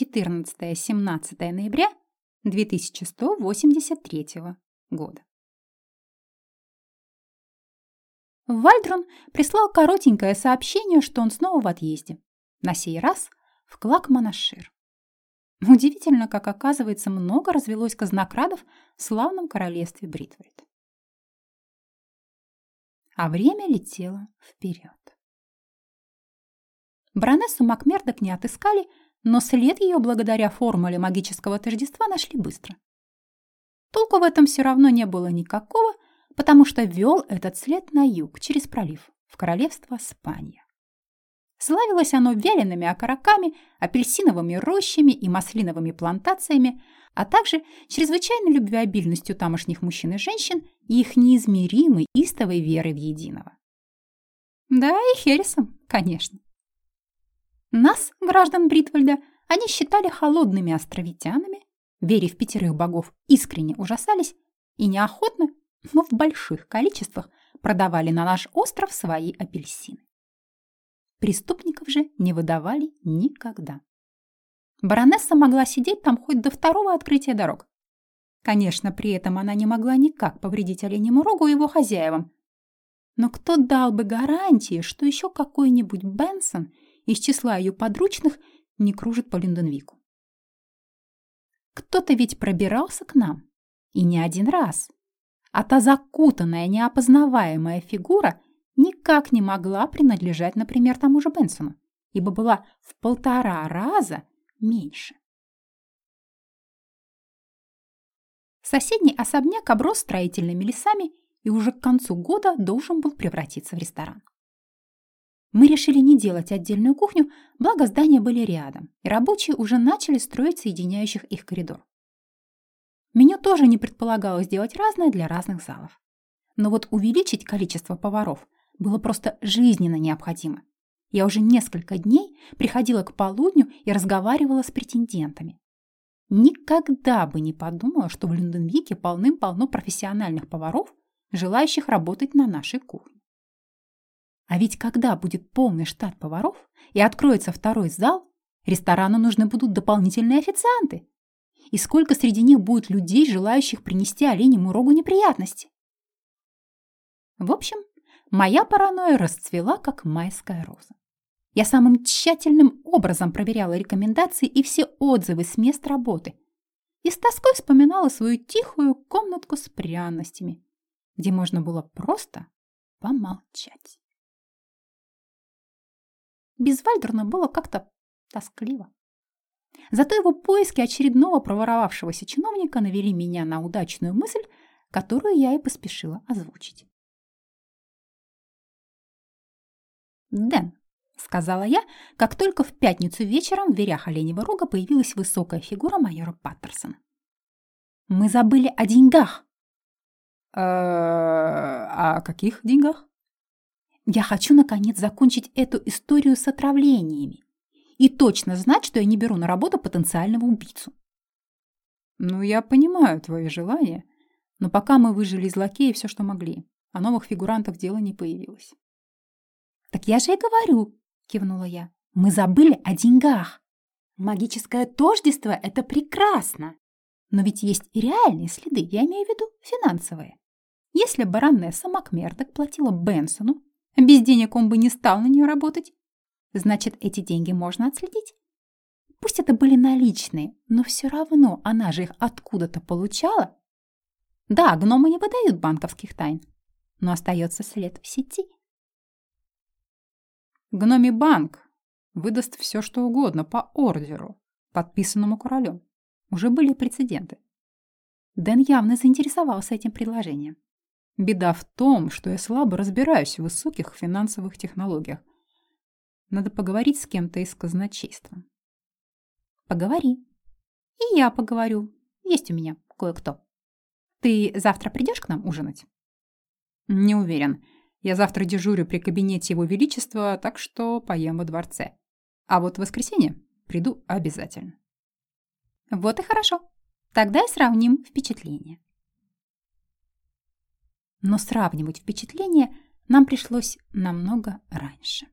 14-17 ноября 2183 года. Вальдрон прислал коротенькое сообщение, что он снова в отъезде. На сей раз в Клак-Монашир. Удивительно, как оказывается, много развелось казнокрадов в славном королевстве Бритвейт. А время летело вперед. Баронессу Макмердок не отыскали, но след ее благодаря формуле магического тождества нашли быстро. Толку в этом все равно не было никакого, потому что вел этот след на юг, через пролив, в королевство Спания. Славилось оно вялеными окороками, апельсиновыми рощами и маслиновыми плантациями, а также чрезвычайной любвеобильностью тамошних мужчин и женщин и их неизмеримой истовой верой в единого. Да, и Хересом, конечно. Нас, граждан Бритвальда, они считали холодными островитянами, веря в пятерых богов, искренне ужасались и неохотно, но в больших количествах продавали на наш остров свои апельсины. Преступников же не выдавали никогда. Баронесса могла сидеть там хоть до второго открытия дорог. Конечно, при этом она не могла никак повредить оленему рогу и его хозяевам. Но кто дал бы гарантии, что еще какой-нибудь Бенсон из числа ее подручных не кружит по Линденвику? Кто-то ведь пробирался к нам. И не один раз. А та закутанная, неопознаваемая фигура никак не могла принадлежать, например, тому же Бенсону, ибо была в полтора раза меньше. Соседний особняк оброс строительными лесами и уже к концу года должен был превратиться в ресторан. Мы решили не делать отдельную кухню, благо здания были рядом, и рабочие уже начали строить соединяющих их коридор. Меню тоже не предполагалось делать разное для разных залов. Но вот увеличить количество поваров было просто жизненно необходимо. Я уже несколько дней приходила к полудню и разговаривала с претендентами. Никогда бы не подумала, что в Линденвике полным-полно профессиональных поваров, желающих работать на нашей кухне. А ведь когда будет полный штат поваров и откроется второй зал, ресторану нужны будут дополнительные официанты. И сколько среди них будет людей, желающих принести оленему рогу неприятности? В общем, моя паранойя расцвела, как майская роза. Я самым тщательным образом проверяла рекомендации и все отзывы с мест работы и с тоской вспоминала свою тихую комнатку с пряностями, где можно было просто помолчать. Без Вальдерна было как-то тоскливо. Зато его поиски очередного проворовавшегося чиновника навели меня на удачную мысль, которую я и поспешила озвучить. «Дэн», — сказала я, как только в пятницу вечером в дверях Оленева рога появилась высокая фигура майора Паттерсона. «Мы забыли о деньгах». «Э, «О каких деньгах?» «Я хочу, наконец, закончить эту историю с отравлениями и точно знать, что я не беру на работу потенциального убийцу». «Ну, я понимаю твои желания, но пока мы выжили из лакея все, что могли, а новых фигурантов дело не появилось». «Так я же и говорю», — кивнула я. «Мы забыли о деньгах. Магическое тождество — это прекрасно. Но ведь есть и реальные следы, я имею в виду финансовые. Если баронесса Макмердок платила Бенсону, без денег он бы не стал на нее работать, значит, эти деньги можно отследить. Пусть это были наличные, но все равно она же их откуда-то получала. Да, гномы не выдают банковских тайн, но остается след в сети. Гноми банк выдаст все, что угодно по ордеру, подписанному королем. Уже были прецеденты. Дэн явно заинтересовался этим предложением. Беда в том, что я слабо разбираюсь в высоких финансовых технологиях. Надо поговорить с кем-то из казначейства. Поговори. И я поговорю. Есть у меня кое-кто. Ты завтра придешь к нам ужинать? Не уверен. Я завтра дежурю при кабинете Его Величества, так что поем во дворце. А вот в воскресенье приду обязательно. Вот и хорошо. Тогда и сравним впечатления. Но сравнивать впечатления нам пришлось намного раньше.